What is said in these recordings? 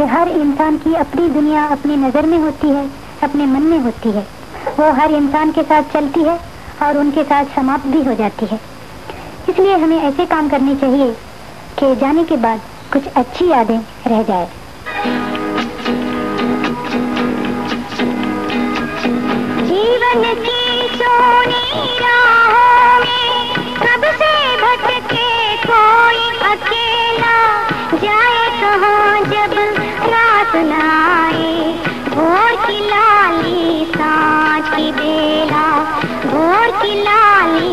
कि हर इंसान की अपनी दुनिया अपनी नज़र में होती है, अपने मन में होती है। वो हर इंसान के साथ चलती है और उनके साथ समाप्त भी हो जाती है। इसलिए हमें ऐसे काम करने चाहिए कि जाने के बाद कुछ अच्छी यादें रह जाए। जीवन की सोनी की लाली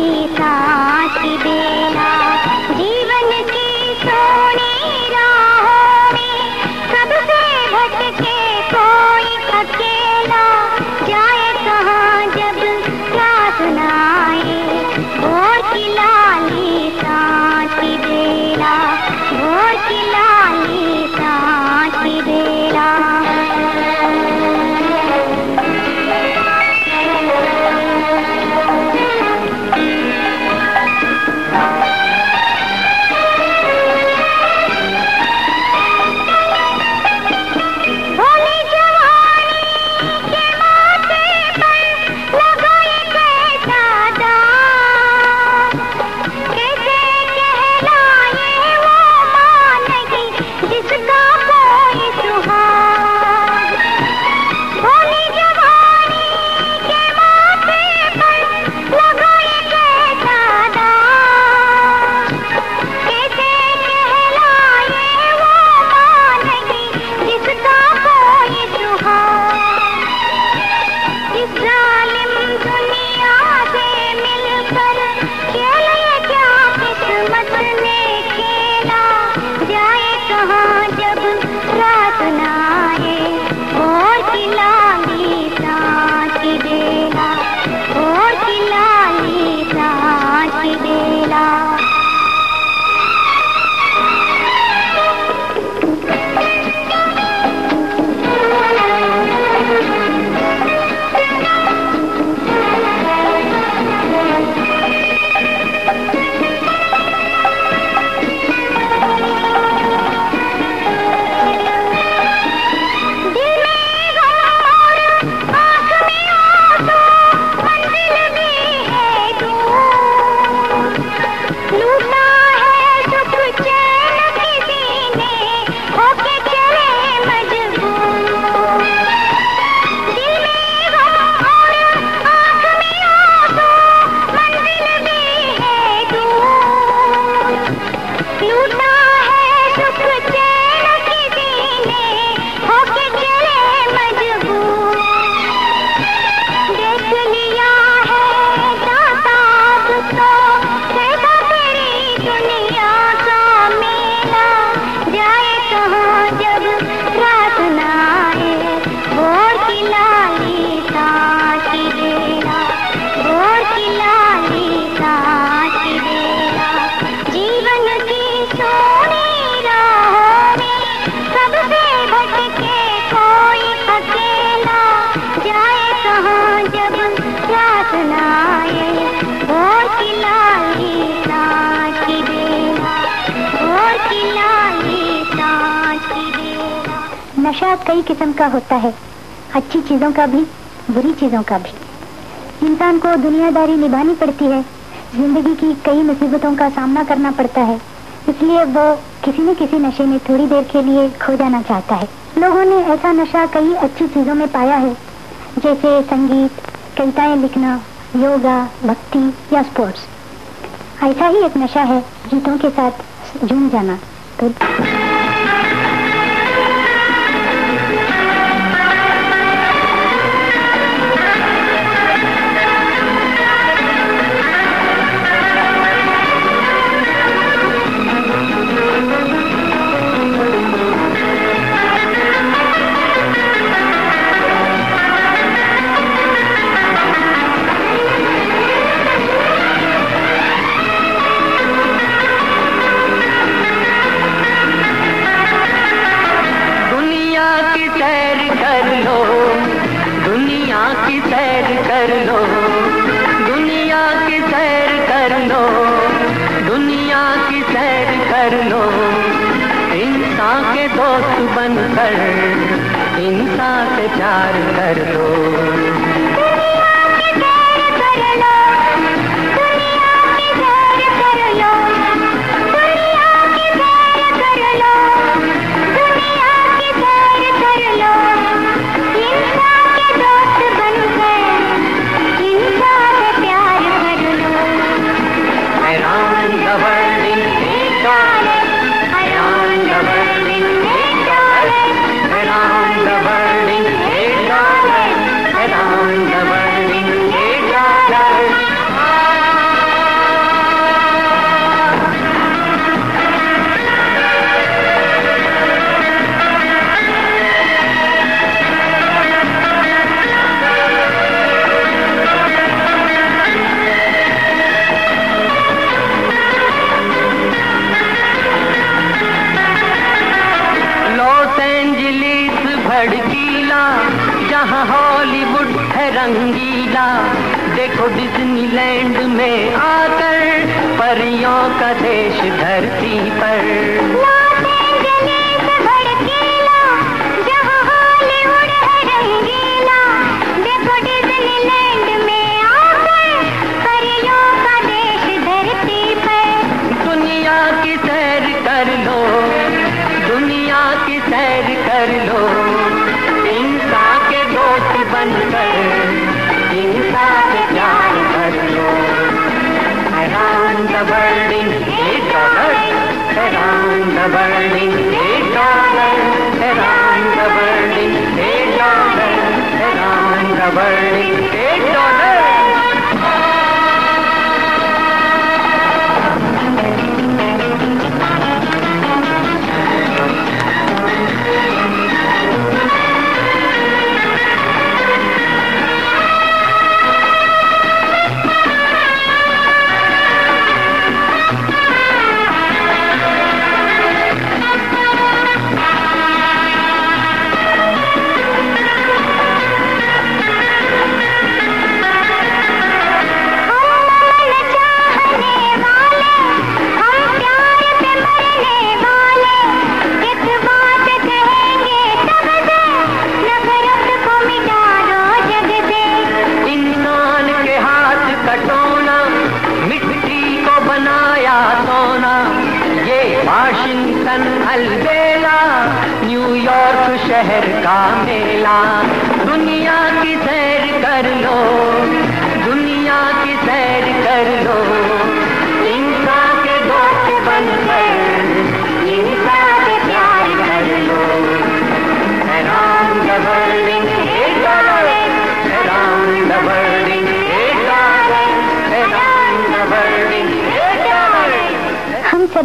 नशा कई किस्म का होता है। अच्छी चीज़ों का भी, बुरी चीज़ों का भी। इंसान को दुनियादारी निभानी पड़ती है। ज़िंदगी की कई मुसीबतों का सामना करना पड़ता है। इसलिए वो किसी न किसी नशे में थोड़ी देर के लिए खो जाना चाहता है। लोगों ने ऐसा नशा कई अच्छी चीज़ों में पाया है। जैसे संगीत, कविताएँ लिखना, योगा, भक्ति या स्पोर्ट्स ऐसा ही एक नशा है गीतों के साथ झूम जाना। तो कर लो। लो इंसान के दोस्त बनकर इंसान से प्यार कर दो burning eight dollars around the burning eight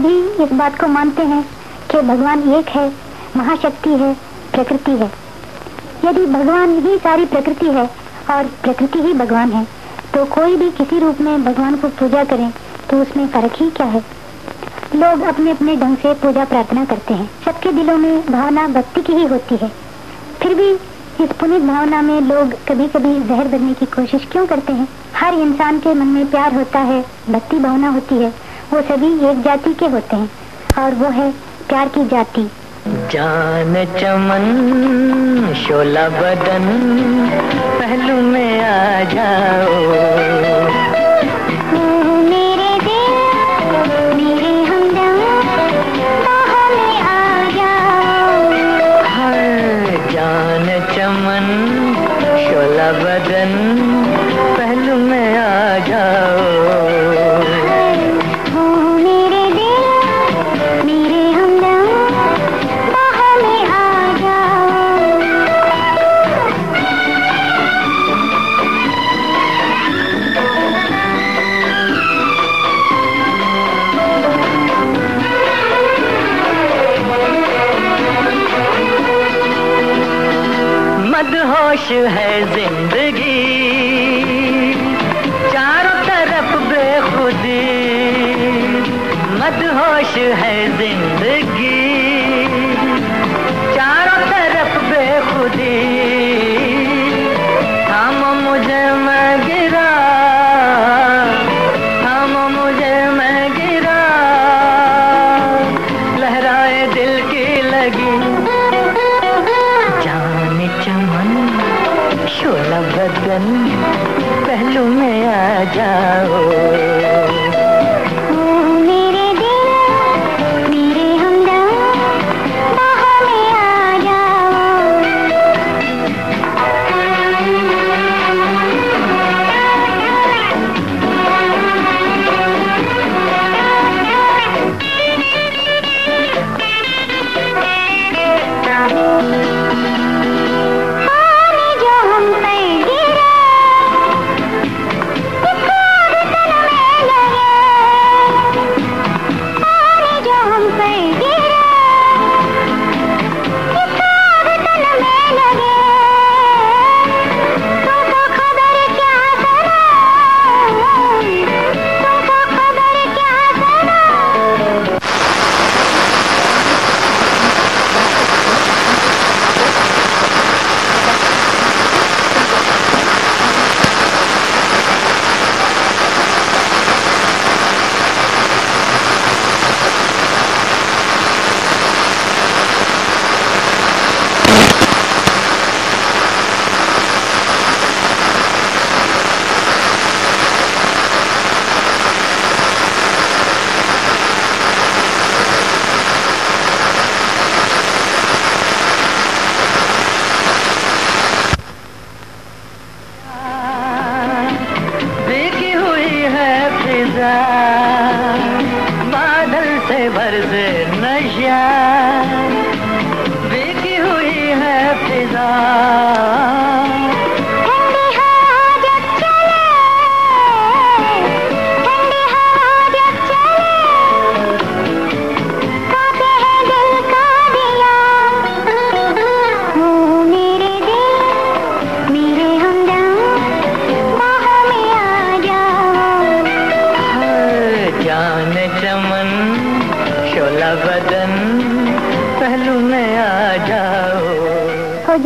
सभी इस बात को मानते हैं कि भगवान एक है, महाशक्ति है, प्रकृति है। यदि भगवान ही सारी प्रकृति है और प्रकृति ही भगवान है तो कोई भी किसी रूप में भगवान को पूजा करें तो उसमें फ़र्क ही क्या है? लोग अपने अपने ढंग से पूजा प्रार्थना करते हैं। सबके दिलों में भावना भक्ति की ही होती है। फिर भी इस पुनित भावना में लोग कभी कभी जहर बनने की कोशिश क्यों करते हैं? हर इंसान के मन में प्यार होता है, भक्ति भावना होती है। वो सभी एक जाति के होते हैं और वो है प्यार की जाति। जान चमन, शोला बदन, पहलू में आ जाओ।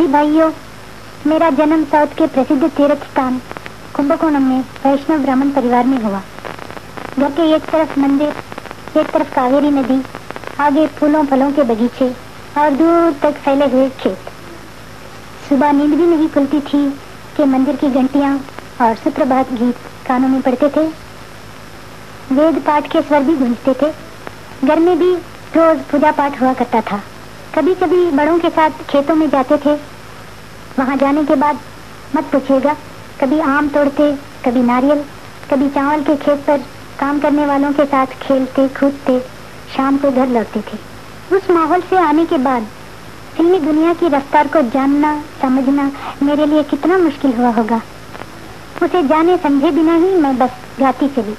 भाइयों, मेरा जन्म साउथ के प्रसिद्ध तीर्थ स्थान कुंभकोणम में वैष्णव ब्राह्मण परिवार में हुआ। घर के एक तरफ़ मंदिर, एक तरफ़ कावेरी नदी, आगे फूलों फलों के बगीचे और दूर तक फैले हुए खेत। सुबह नींद भी नहीं खुलती थी कि मंदिर की घंटियाँ और सुप्रभात गीत कानों में पड़ते थे। वेद पाठ के स्वर भी गूंजते थे। घर में भी रोज पूजा पाठ हुआ करता था। कभी कभी बड़ों के साथ खेतों में जाते थे वहाँ जाने के बाद मत पूछिएगा। कभी आम तोड़ते कभी नारियल, कभी चावल के खेत पर काम करने वालों के साथ खेलते, कूदते, शाम को घर लौटते थे। उस माहौल से आने के बाद फिल्मी दुनिया की रफ्तार को जानना, समझना मेरे लिए कितना मुश्किल हुआ होगा। उसे जाने समझे बिना ही मैं बस गाती चली।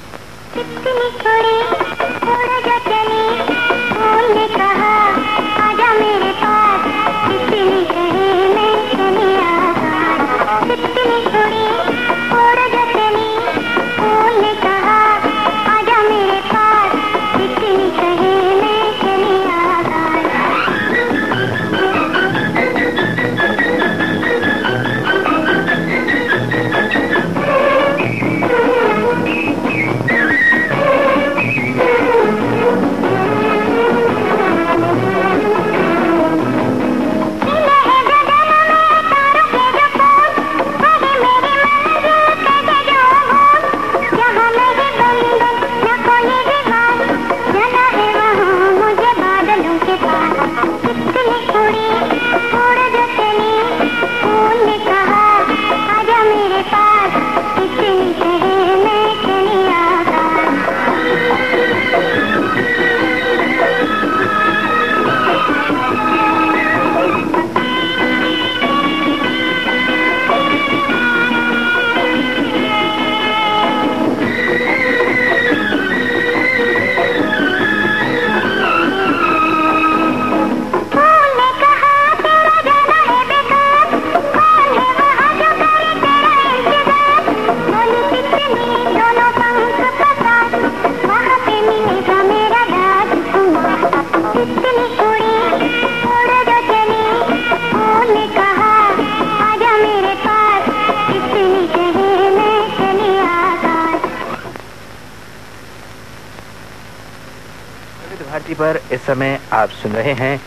पर इस समय आप सुन रहे हैं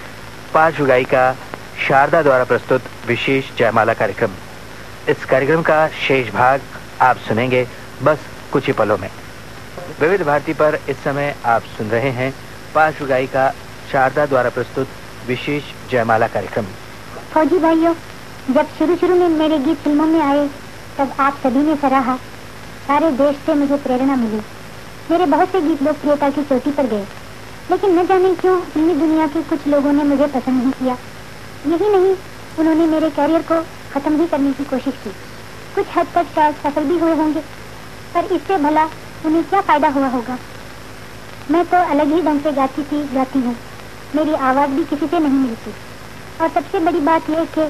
पार्श्व गायिका शारदा द्वारा प्रस्तुत विशेष जयमाला कार्यक्रम। इस कार्यक्रम का शेष भाग आप सुनेंगे बस कुछ ही पलों में। विविध भारती पर इस समय आप सुन रहे हैं पार्श्व गायिका शारदा द्वारा प्रस्तुत विशेष जयमाला कार्यक्रम। फौजी भाइयों, जब शुरू शुरू में मेरे गीत फ़िल्मों में आए, तब आप सभी ने सराहा। सारे देश से मुझे प्रेरणा मिली। मेरे बहुत से गीत लोकप्रियता की चोटी पर गए। लेकिन न जाने क्यों फिल्मी दुनिया के कुछ लोगों ने मुझे पसंद नहीं किया? यही नहीं, उन्होंने मेरे कैरियर को खत्म भी करने की कोशिश की। कुछ हद तक शायद सफल भी हुए होंगे, पर इससे भला उन्हें क्या फ़ायदा हुआ होगा? मैं तो अलग ही ढंग से गाती थी, गाती हूँ। मेरी आवाज़ भी किसी से नहीं मिलती। और सबसे बड़ी बात यह कि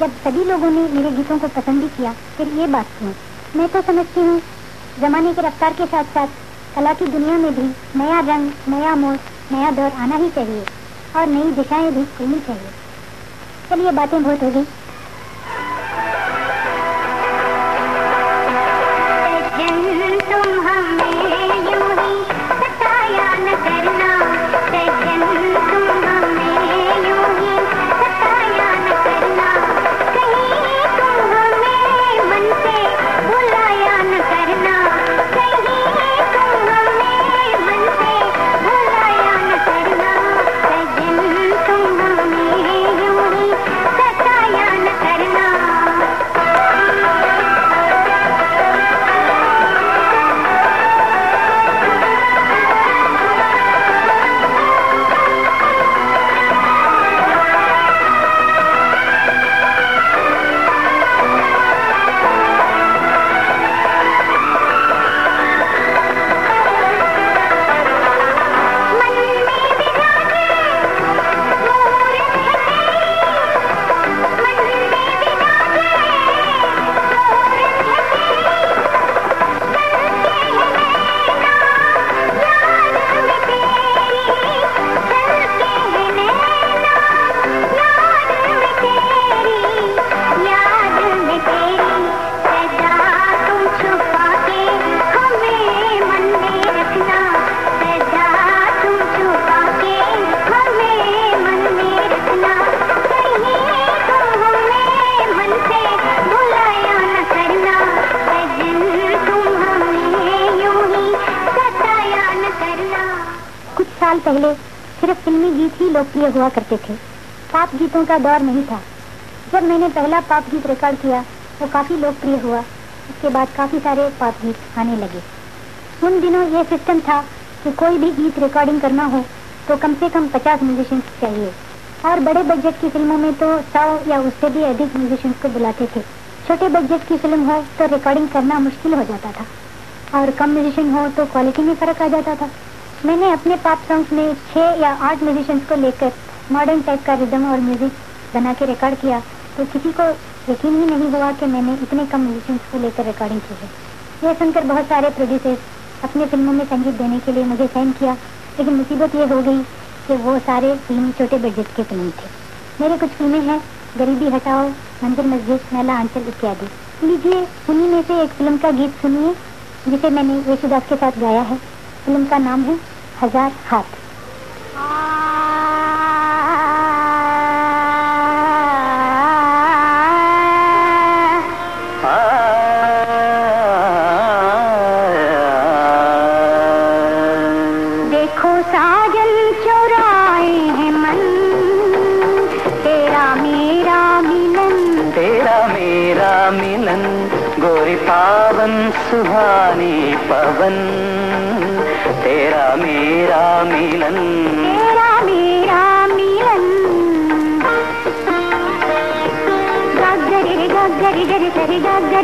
जब सभी लोगों ने मेरे गीतों को पसंद भी किया, फिर ये बात क्यों मैं तो समझती हूँ, जमाने की रफ्तार के साथ साथ कला की दुनिया में भी नया रंग, नया मोड़, नया दौर आना ही चाहिए और नई दिशाएँ भी खुलनी चाहिए। चलिए बातें बहुत होगी लोकप्रिय हुआ करते थे। पाप गीतों का दौर नहीं था। जब मैंने पहला पाप गीत रिकॉर्ड किया वो काफ़ी लोकप्रिय हुआ। उसके बाद काफ़ी सारे पॉप गीत आने लगे। उन दिनों ये सिस्टम था कि कोई भी गीत रिकॉर्डिंग करना हो तो कम से कम पचास म्यूजिशियंस चाहिए। और बड़े बजट की फ़िल्मों में तो सौ या उससे भी अधिक म्यूजिशियंस को बुलाते थे। छोटे बजट की फ़िल्म हो तो रिकॉर्डिंग करना मुश्किल हो जाता था। और कम म्यूजिशियन हो तो क्वालिटी में फ़र्क आ जाता था। मैंने अपने पॉप सॉन्ग्स में छह या आठ म्यूजिशियंस को लेकर मॉडर्न टाइप का रिदम और म्यूज़िक बना के रिकॉर्ड किया तो किसी को यकीन ही नहीं हुआ कि मैंने इतने कम म्यूजिशियंस को लेकर रिकॉर्डिंग की है। यह सुनकर बहुत सारे प्रोड्यूसर्स अपने फ़िल्मों में संगीत देने के लिए मुझे साइन किया, लेकिन मुसीबत ये हो गई कि वो सारे फ़िल्म छोटे बजट के फ़िल्म थे। मेरे कुछ फ़िल्में हैं, गरीबी हटाओ, मंदिर मस्जिद, मेला आंचल इत्यादि। लीजिए, उन्हीं में से एक फ़िल्म का गीत सुनिए, जिसे मैंने येशुदास के साथ गाया है। फ़िल्म का नाम है हज़ार हाथ। मिलन गोरी पावन सुहानी पवन।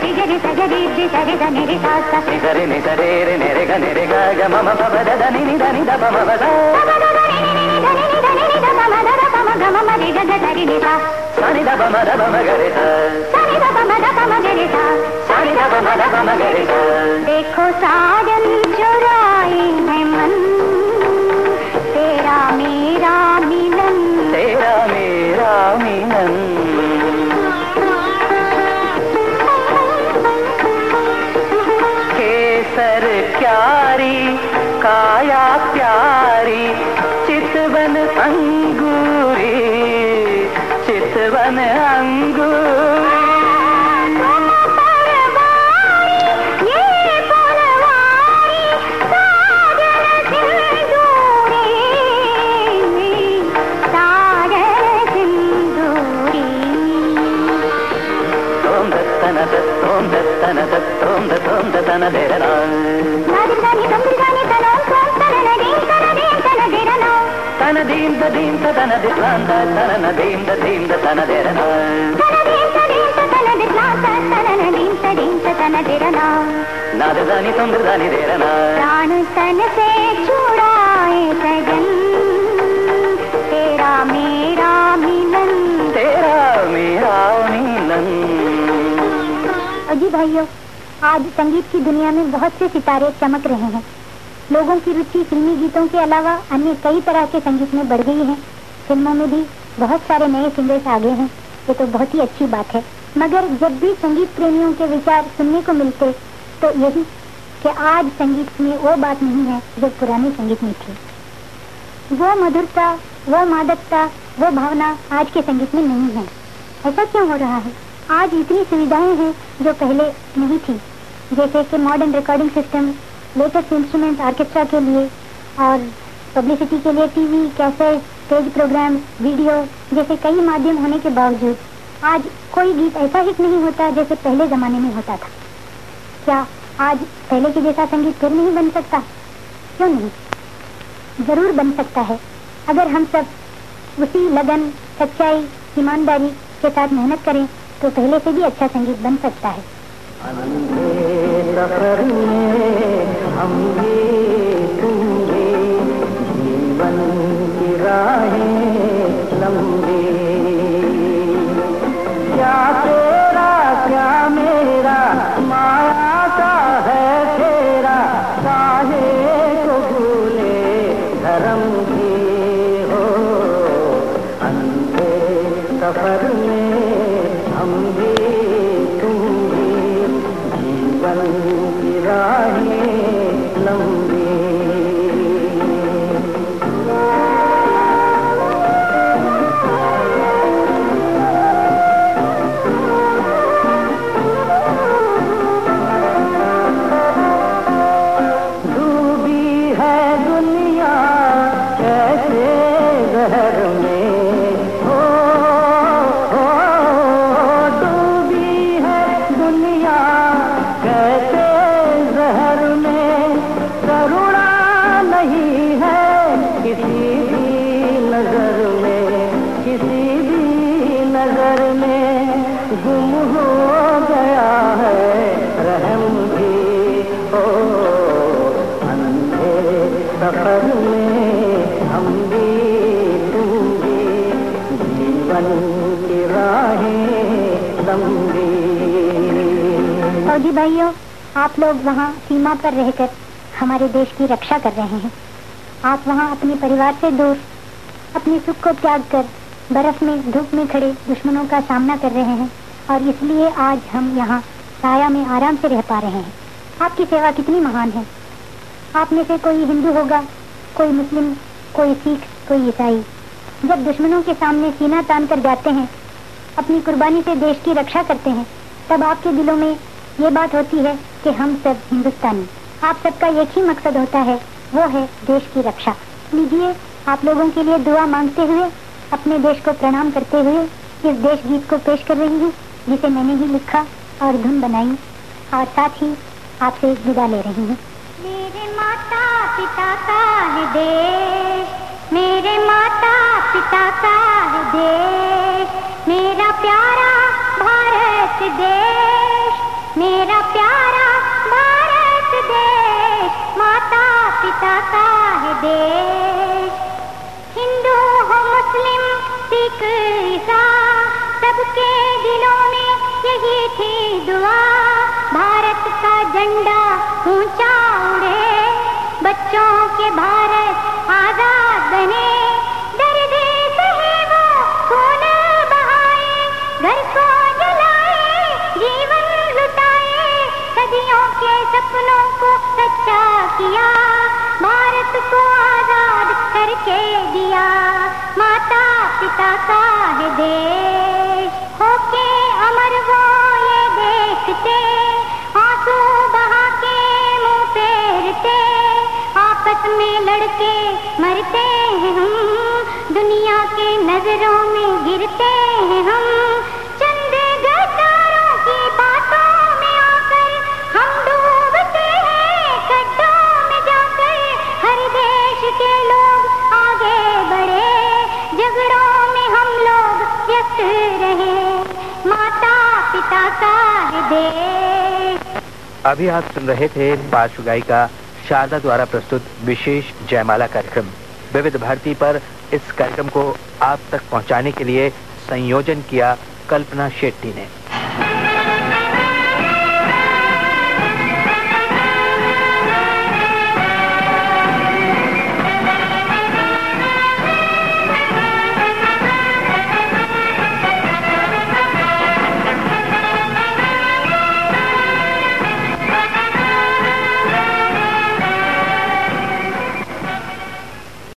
జిగిరి సగరి సరిగ నిరి సాస నిసరి నిసరే నెరగ నెరగ మమ పద దని నిదని దమ పద సని దమ మద మమ గరిత సని దమ మద మమ గరిత సని దమ మద మమ గరిత దేఖో సాజన్ జోరా దేరనా తనదీం తదీం తనదిర్లాంత తననదీం తదీం తనదిరనా నాదదాని తొందరదాని దేరనా प्राण तन से छुड़ाए सजन तेरा मेरा मिलन तेरा मेरा मिलन अजी भाइयों आज संगीत की दुनिया में बहुत से सितारे चमक रहे हैं लोगों की रुचि फिल्मी गीतों के अलावा अन्य कई तरह के संगीत में बढ़ गई है। फ़िल्मों में भी बहुत सारे नए सिंगर्स आ गए हैं। ये तो बहुत ही अच्छी बात है। मगर जब भी संगीत प्रेमियों के विचार सुनने को मिलते तो यही कि आज संगीत में वो बात नहीं है जो पुराने संगीत में थी। वो मधुरता, वो मादकता, वो भावना आज के संगीत में नहीं है। ऐसा क्यों हो रहा है? आज इतनी सुविधाएँ हैं जो पहले नहीं थी। जैसे कि modern recording system latest instrument orchestra के लिए और पब्लिसिटी के लिए TV cassette stage programme video जैसे कई माध्यम होने के बावजूद आज कोई गीत ऐसा हिट नहीं होता जैसे पहले जमाने में होता था। क्या आज पहले के जैसा संगीत फिर नहीं बन सकता? क्यों नहीं? ज़रूर बन सकता है। अगर हम सब उसी लगन, सच्चाई, ईमानदारी के साथ मेहनत करें तो पहले से भी अच्छा संगीत बन सकता है। सफ़र में हम ये तुम ये लंबी है किसी भी नज़र में, किसी भी नज़र में गुम हो गया है रहम भी। हो अंधे सफ़र में हम भी तुम भी जीवन की राहें लंबी। भाइयों, आप लोग वहाँ सीमा पर रहकर हमारे देश की रक्षा कर रहे हैं। आप वहाँ अपने परिवार से दूर, अपने सुख को त्याग कर बर्फ़ में, धूप में खड़े दुश्मनों का सामना कर रहे हैं और इसलिए आज हम यहाँ साया में आराम से रह पा रहे हैं। आपकी सेवा कितनी महान है। आप में से कोई हिंदू होगा, कोई मुस्लिम, कोई सिख, कोई ईसाई। जब दुश्मनों के सामने सीना तान कर जाते हैं, अपनी कुर्बानी से देश की रक्षा करते हैं, तब आपके दिलों में ये बात होती है कि हम सब हिंदुस्तानी। आप सबका एक ही मकसद होता है वो है देश की रक्षा। लीजिए, आप लोगों के लिए दुआ मांगते हुए, अपने देश को प्रणाम करते हुए, इस देश गीत को पेश कर रही हूँ, जिसे मैंने ही लिखा और धुन बनाई। और साथ ही आपसे विदा ले रही हूँ। मेरे माता पिता का है देश, मेरे माता पिता का है देश, मेरा प्यारा भारत देश, मेरा प्यारा भारत देश, माता का है देश। हिंदू हो मुस्लिम, सिख, ईसा, सबके दिलों में यही थी दुआ। भारत का झंडा दिया माता पिता का है होके अमर वो ये देखते। आँसू बहा के मुँह फेरते, आपस में लड़के मरते हैं हम। दुनिया के नज़रों में गिरते हैं हम। अभी आप सुन रहे थे पार्श्व गायिका शारदा द्वारा प्रस्तुत विशेष जयमाला कार्यक्रम। विविध भारती पर इस कार्यक्रम को आप तक पहुँचाने के लिए संयोजन किया कल्पना शेट्टी ने।